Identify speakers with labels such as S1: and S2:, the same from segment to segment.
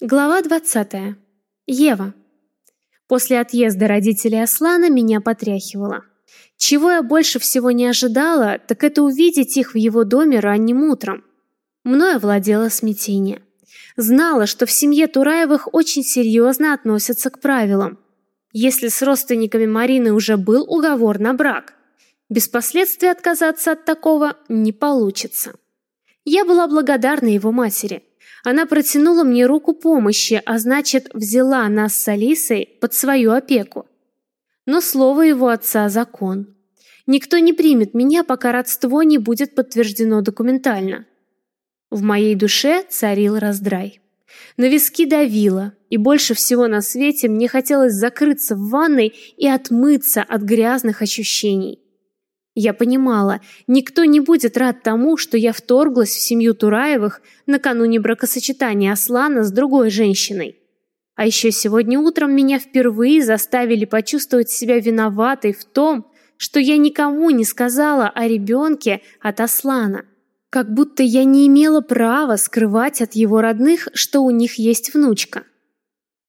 S1: Глава 20. Ева. После отъезда родителей Аслана меня потряхивало. Чего я больше всего не ожидала, так это увидеть их в его доме ранним утром. Мною владело смятение. Знала, что в семье Тураевых очень серьезно относятся к правилам. Если с родственниками Марины уже был уговор на брак, без последствий отказаться от такого не получится. Я была благодарна его матери – она протянула мне руку помощи, а значит, взяла нас с Алисой под свою опеку. Но слово его отца – закон. Никто не примет меня, пока родство не будет подтверждено документально. В моей душе царил раздрай. На виски давило, и больше всего на свете мне хотелось закрыться в ванной и отмыться от грязных ощущений. Я понимала, никто не будет рад тому, что я вторглась в семью Тураевых накануне бракосочетания Аслана с другой женщиной. А еще сегодня утром меня впервые заставили почувствовать себя виноватой в том, что я никому не сказала о ребенке от Аслана. Как будто я не имела права скрывать от его родных, что у них есть внучка.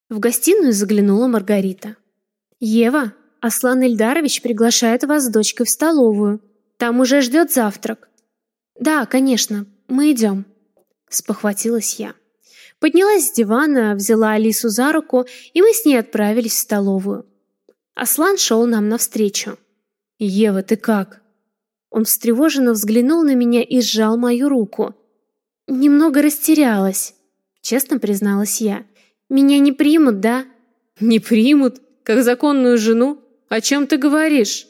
S1: В гостиную заглянула Маргарита. «Ева, Аслан Ильдарович приглашает вас с дочкой в столовую. Там уже ждет завтрак». «Да, конечно, мы идем», — спохватилась я. Поднялась с дивана, взяла Алису за руку, и мы с ней отправились в столовую. Аслан шел нам навстречу. «Ева, ты как?» Он встревоженно взглянул на меня и сжал мою руку. «Немного растерялась», — честно призналась я. «Меня не примут, да?»
S2: «Не примут? Как законную жену? О чем ты говоришь?»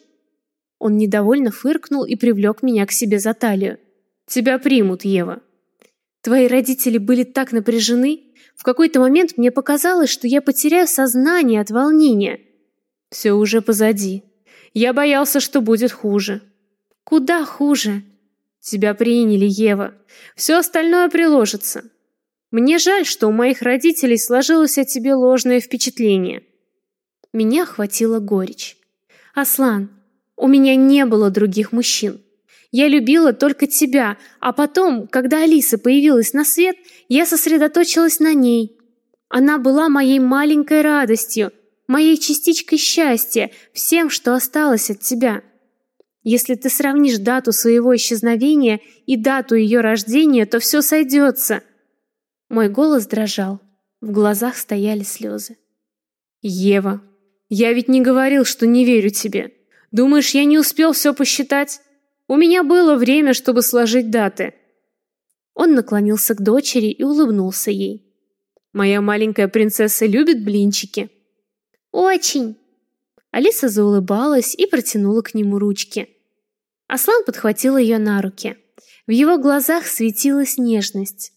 S1: Он недовольно фыркнул и привлек меня к себе за талию.
S2: «Тебя примут, Ева».
S1: Твои родители были так напряжены. В какой-то момент мне показалось, что я потеряю сознание от волнения.
S2: Все уже позади. Я боялся, что будет хуже.
S1: Куда хуже?
S2: Тебя приняли, Ева. Все остальное приложится. Мне жаль, что у моих родителей сложилось о тебе ложное впечатление.
S1: Меня охватила горечь. Аслан, у меня не было других мужчин. Я любила только тебя, а потом, когда Алиса появилась на свет, я сосредоточилась на ней. Она была моей маленькой радостью, моей частичкой счастья, всем, что осталось от тебя. Если ты сравнишь дату своего исчезновения и дату ее рождения, то все сойдется. Мой голос дрожал, в глазах стояли слезы.
S2: Ева, я ведь не говорил, что не верю тебе. Думаешь, я не успел все посчитать? У меня было время, чтобы сложить даты.
S1: Он наклонился к дочери и улыбнулся ей.
S2: Моя маленькая принцесса любит блинчики.
S1: Очень. Алиса заулыбалась и протянула к нему ручки. Аслан подхватил ее на руки. В его глазах светилась нежность.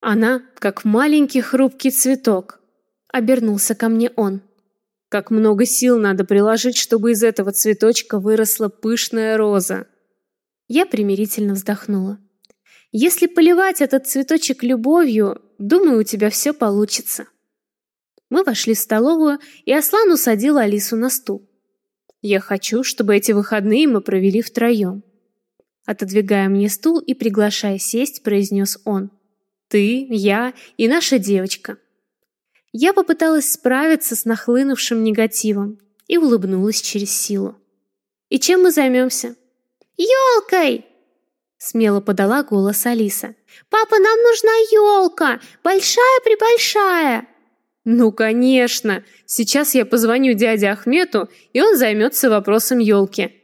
S2: Она, как маленький хрупкий цветок. Обернулся ко мне он. Как много сил надо приложить, чтобы из этого цветочка выросла пышная роза.
S1: Я примирительно вздохнула. Если поливать этот цветочек любовью, думаю, у тебя все получится. Мы вошли в столовую, и Аслан усадил Алису на стул.
S2: Я хочу, чтобы эти выходные мы провели втроем.
S1: Отодвигая мне стул и приглашая сесть, произнес он.
S2: Ты, я и наша девочка.
S1: Я попыталась справиться с нахлынувшим негативом и улыбнулась через силу. «И чем мы займемся?»
S3: «Елкой!» Смело подала голос Алиса. «Папа, нам нужна елка! Большая-пребольшая!»
S2: «Ну, конечно! Сейчас я позвоню дяде Ахмету, и он займется вопросом елки».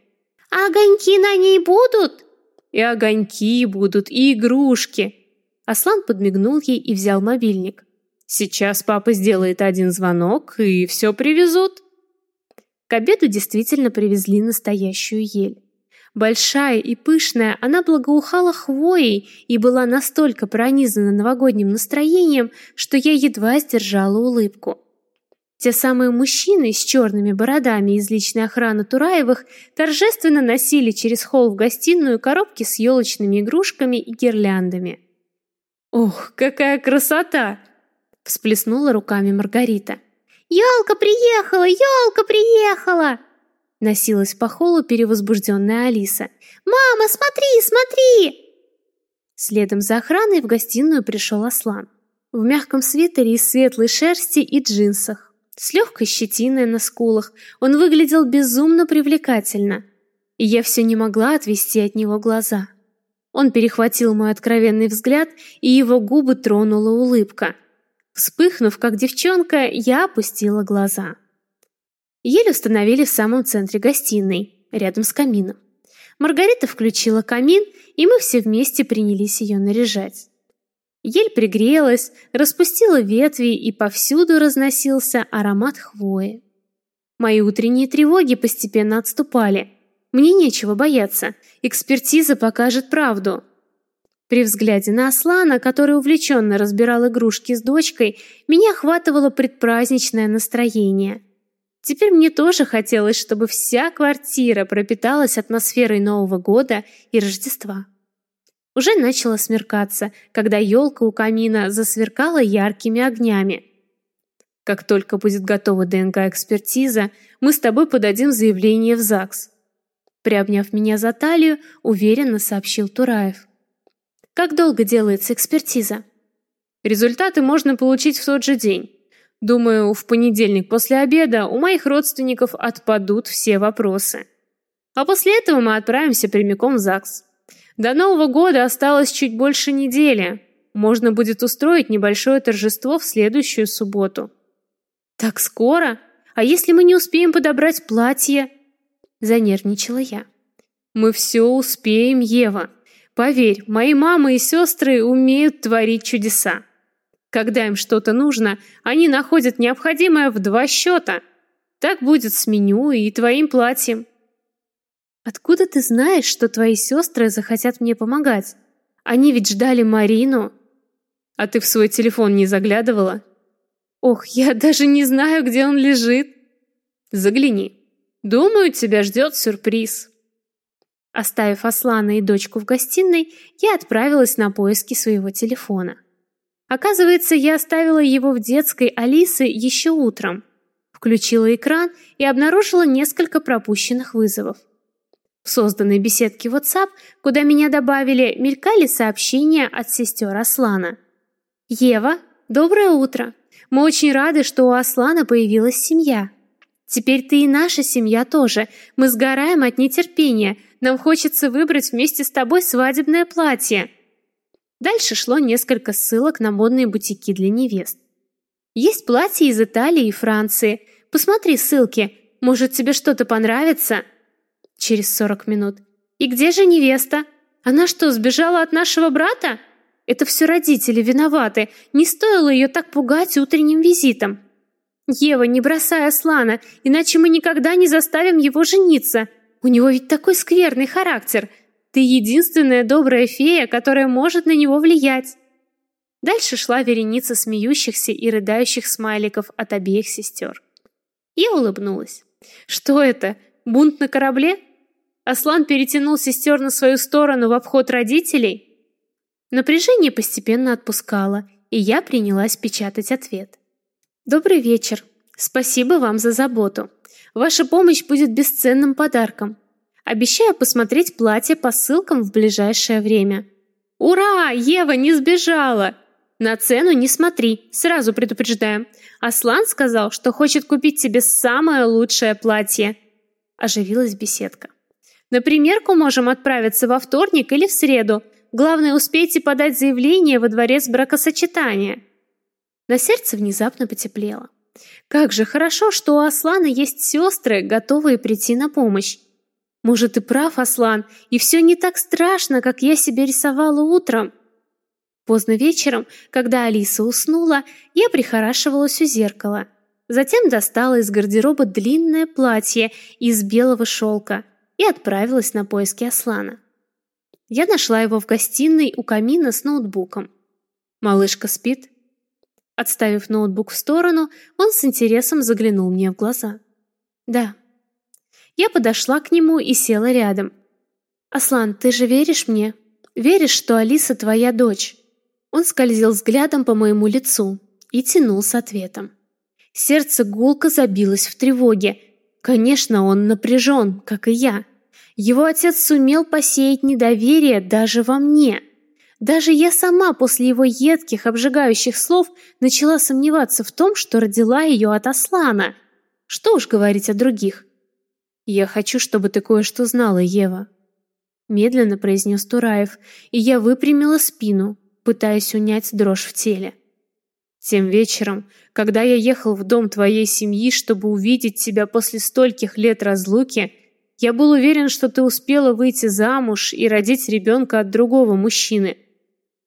S3: «А огоньки на ней будут?»
S2: «И огоньки будут, и игрушки!»
S1: Аслан подмигнул ей и взял мобильник.
S2: Сейчас папа сделает один звонок, и все привезут.
S1: К обеду действительно привезли настоящую ель. Большая и пышная, она благоухала хвоей и была настолько пронизана новогодним настроением, что я едва сдержала улыбку. Те самые мужчины с черными бородами из личной охраны Тураевых торжественно носили через холл в гостиную коробки с елочными игрушками и гирляндами.
S2: «Ох, какая красота!»
S1: Всплеснула руками Маргарита.
S3: «Елка приехала! Елка приехала!»
S1: Носилась по холлу перевозбужденная Алиса.
S3: «Мама, смотри, смотри!»
S1: Следом за охраной в гостиную пришел Аслан. в мягком свитере из светлой шерсти и джинсах. С легкой щетиной на скулах он выглядел безумно привлекательно, и я все не могла отвести от него глаза. Он перехватил мой откровенный взгляд, и его губы тронула улыбка. Вспыхнув, как девчонка, я опустила глаза. Еле установили в самом центре гостиной, рядом с камином. Маргарита включила камин, и мы все вместе принялись ее наряжать. Ель пригрелась, распустила ветви, и повсюду разносился аромат хвои. Мои утренние тревоги постепенно отступали. Мне нечего бояться, экспертиза покажет правду. При взгляде на Аслана, который увлеченно разбирал игрушки с дочкой, меня охватывало предпраздничное настроение. Теперь мне тоже хотелось, чтобы вся квартира пропиталась атмосферой Нового года и Рождества. Уже начало смеркаться, когда елка у камина засверкала яркими огнями. Как только будет готова ДНК-экспертиза, мы с тобой подадим заявление в ЗАГС. Приобняв меня за талию, уверенно сообщил Тураев. Как долго делается экспертиза? Результаты можно получить в тот же день. Думаю, в понедельник после обеда у моих родственников отпадут все вопросы. А после этого мы отправимся прямиком в ЗАГС. До Нового года осталось чуть больше недели. Можно будет устроить небольшое торжество в следующую субботу. Так скоро? А если мы не успеем подобрать платье? Занервничала я. Мы все успеем, Ева. Поверь, мои мама и сестры умеют творить чудеса. Когда им что-то нужно, они находят необходимое в два счета. Так будет с меню и твоим платьем. Откуда ты знаешь, что твои сестры захотят мне помогать? Они ведь ждали Марину. А ты в свой телефон не заглядывала? Ох, я даже не знаю, где он лежит. Загляни. Думаю, тебя ждет сюрприз. Оставив Аслана и дочку в гостиной, я отправилась на поиски своего телефона. Оказывается, я оставила его в детской Алисы еще утром. Включила экран и обнаружила несколько пропущенных вызовов. В созданной беседке WhatsApp, куда меня добавили, мелькали сообщения от сестер Аслана. «Ева, доброе утро. Мы очень рады, что у Аслана появилась семья. Теперь ты и наша семья тоже. Мы сгораем от нетерпения. Нам хочется выбрать вместе с тобой свадебное платье». Дальше шло несколько ссылок на модные бутики для невест. Есть платья из Италии и Франции. Посмотри ссылки. Может, тебе что-то понравится? Через сорок минут. «И где же невеста? Она что, сбежала от нашего брата? Это все родители виноваты. Не стоило ее так пугать утренним визитом. Ева, не бросай Аслана, иначе мы никогда не заставим его жениться. У него ведь такой скверный характер. Ты единственная добрая фея, которая может на него влиять». Дальше шла вереница смеющихся и рыдающих смайликов от обеих сестер. Я улыбнулась. «Что это? Бунт на корабле? Аслан перетянул сестер на свою сторону в обход родителей? Напряжение постепенно отпускало, и я принялась печатать ответ. Добрый вечер. Спасибо вам за заботу. Ваша помощь будет бесценным подарком. Обещаю посмотреть платье по ссылкам в ближайшее время. Ура, Ева не сбежала. На цену не смотри, сразу предупреждаю. Аслан сказал, что хочет купить тебе самое лучшее платье. Оживилась беседка. На примерку можем отправиться во вторник или в среду. Главное, успейте подать заявление во дворец бракосочетания. На сердце внезапно потеплело. Как же хорошо, что у Аслана есть сестры, готовые прийти на помощь. Может, и прав Аслан, и все не так страшно, как я себе рисовала утром. Поздно вечером, когда Алиса уснула, я прихорашивалась у зеркала. Затем достала из гардероба длинное платье из белого шелка и отправилась на поиски Аслана. Я нашла его в гостиной у камина с ноутбуком. Малышка спит. Отставив ноутбук в сторону, он с интересом заглянул мне в глаза. Да. Я подошла к нему и села рядом. Аслан, ты же веришь мне? Веришь, что Алиса твоя дочь? Он скользил взглядом по моему лицу и тянул с ответом. Сердце гулко забилось в тревоге. Конечно, он напряжен, как и я. Его отец сумел посеять недоверие даже во мне. Даже я сама после его едких, обжигающих слов начала сомневаться в том, что родила ее от Аслана. Что уж говорить о других. «Я хочу, чтобы ты кое-что знала, Ева», — медленно произнес Тураев, и я выпрямила спину, пытаясь унять дрожь в теле. Тем вечером, когда я ехал в дом твоей семьи, чтобы увидеть тебя после стольких лет разлуки, я был уверен, что ты успела выйти замуж и родить ребенка от другого мужчины.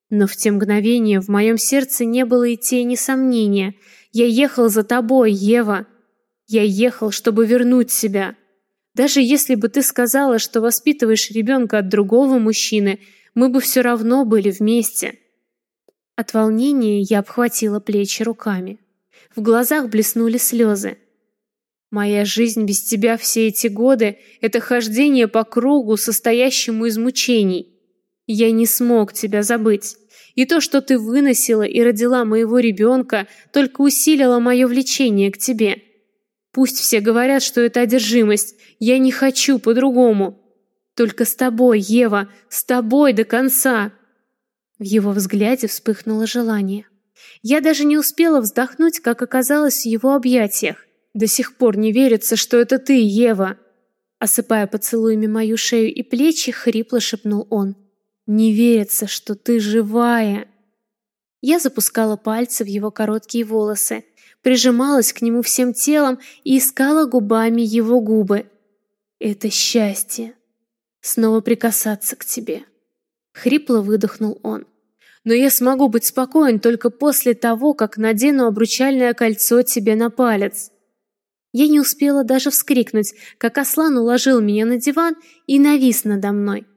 S1: Но в те мгновения в моем сердце не было и тени сомнения. Я ехал за тобой, Ева. Я ехал, чтобы вернуть себя. Даже если бы ты сказала, что воспитываешь ребенка от другого мужчины, мы бы все равно были вместе. От волнения я обхватила плечи руками. В глазах блеснули слезы. Моя жизнь без тебя все эти годы — это хождение по кругу, состоящему из мучений. Я не смог тебя забыть. И то, что ты выносила и родила моего ребенка, только усилило мое влечение к тебе. Пусть все говорят, что это одержимость. Я не хочу по-другому. Только с тобой, Ева, с тобой до конца. В его взгляде вспыхнуло желание. Я даже не успела вздохнуть, как оказалось в его объятиях. До сих пор не верится, что это ты, Ева. Осыпая поцелуями мою шею и плечи, хрипло шепнул он. Не верится, что ты живая. Я запускала пальцы в его короткие волосы, прижималась к нему всем телом и искала губами его губы. Это счастье. Снова прикасаться к тебе. Хрипло выдохнул он. Но я смогу быть спокоен только после того, как надену обручальное кольцо тебе на палец. Я не успела даже вскрикнуть, как Аслан уложил меня на диван и навис надо мной.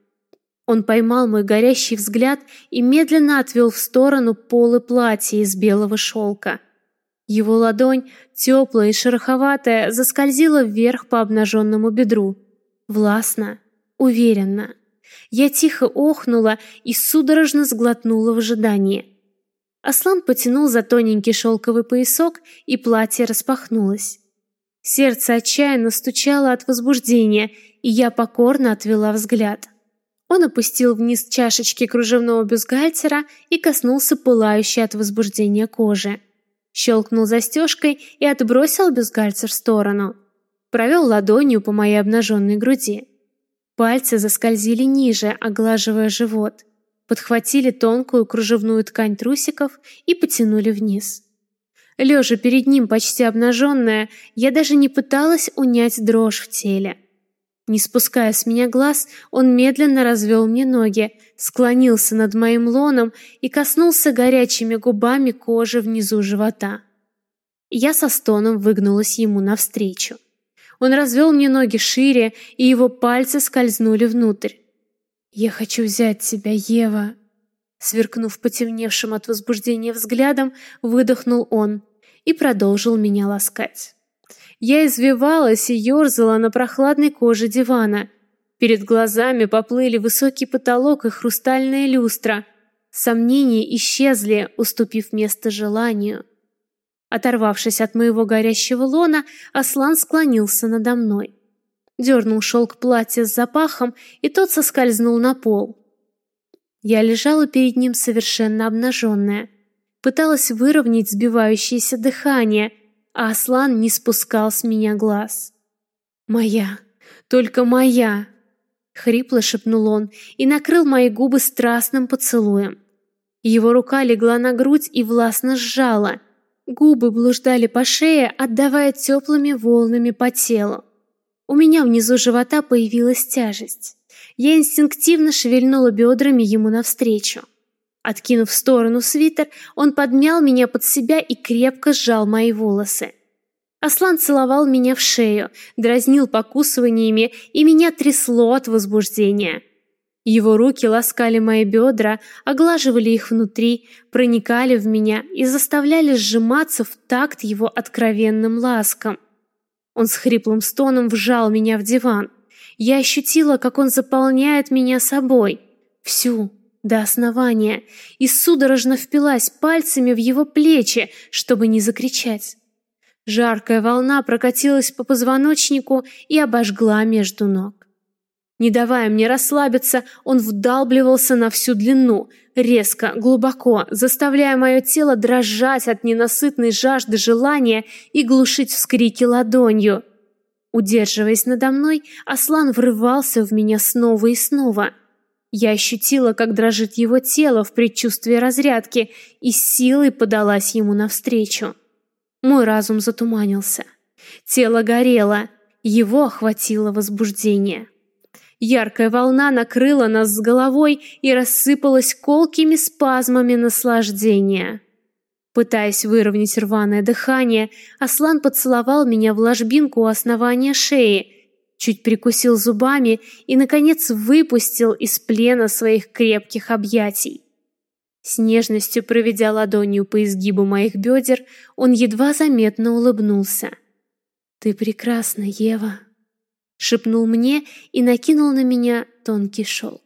S1: Он поймал мой горящий взгляд и медленно отвел в сторону полы платья из белого шелка. Его ладонь, теплая и шероховатая, заскользила вверх по обнаженному бедру. Властно, уверенно. Я тихо охнула и судорожно сглотнула в ожидании. Аслан потянул за тоненький шелковый поясок, и платье распахнулось. Сердце отчаянно стучало от возбуждения, и я покорно отвела взгляд. Он опустил вниз чашечки кружевного бюстгальтера и коснулся пылающей от возбуждения кожи. Щелкнул застежкой и отбросил бюстгальтер в сторону. Провел ладонью по моей обнаженной груди. Пальцы заскользили ниже, оглаживая живот. Подхватили тонкую кружевную ткань трусиков и потянули вниз. Лежа перед ним почти обнаженная, я даже не пыталась унять дрожь в теле. Не спуская с меня глаз, он медленно развел мне ноги, склонился над моим лоном и коснулся горячими губами кожи внизу живота. Я со стоном выгнулась ему навстречу. Он развел мне ноги шире, и его пальцы скользнули внутрь. «Я хочу взять тебя, Ева!» Сверкнув потемневшим от возбуждения взглядом, выдохнул он и продолжил меня ласкать. Я извивалась и ерзала на прохладной коже дивана. Перед глазами поплыли высокий потолок и хрустальная люстра. Сомнения исчезли, уступив место желанию. Оторвавшись от моего горящего лона, Аслан склонился надо мной. Дернул шелк платья с запахом, и тот соскользнул на пол. Я лежала перед ним совершенно обнаженная. Пыталась выровнять сбивающееся дыхание — а Аслан не спускал с меня глаз. «Моя, только моя!» — хрипло шепнул он и накрыл мои губы страстным поцелуем. Его рука легла на грудь и властно сжала. Губы блуждали по шее, отдавая теплыми волнами по телу. У меня внизу живота появилась тяжесть. Я инстинктивно шевельнула бедрами ему навстречу. Откинув в сторону свитер, он подмял меня под себя и крепко сжал мои волосы. Аслан целовал меня в шею, дразнил покусываниями, и меня трясло от возбуждения. Его руки ласкали мои бедра, оглаживали их внутри, проникали в меня и заставляли сжиматься в такт его откровенным ласкам. Он с хриплым стоном вжал меня в диван. Я ощутила, как он заполняет меня собой. Всю, до основания и судорожно впилась пальцами в его плечи, чтобы не закричать. Жаркая волна прокатилась по позвоночнику и обожгла между ног. Не давая мне расслабиться, он вдалбливался на всю длину, резко, глубоко, заставляя мое тело дрожать от ненасытной жажды желания и глушить вскрики ладонью. Удерживаясь надо мной, Аслан врывался в меня снова и снова. Я ощутила, как дрожит его тело в предчувствии разрядки, и силой подалась ему навстречу. Мой разум затуманился. Тело горело, его охватило возбуждение. Яркая волна накрыла нас с головой и рассыпалась колкими спазмами наслаждения. Пытаясь выровнять рваное дыхание, Аслан поцеловал меня в ложбинку у основания шеи, чуть прикусил зубами и, наконец, выпустил из плена своих крепких объятий. С нежностью проведя ладонью по изгибу моих бедер, он едва заметно улыбнулся. «Ты прекрасна, Ева!» шепнул мне и накинул на меня тонкий шелк.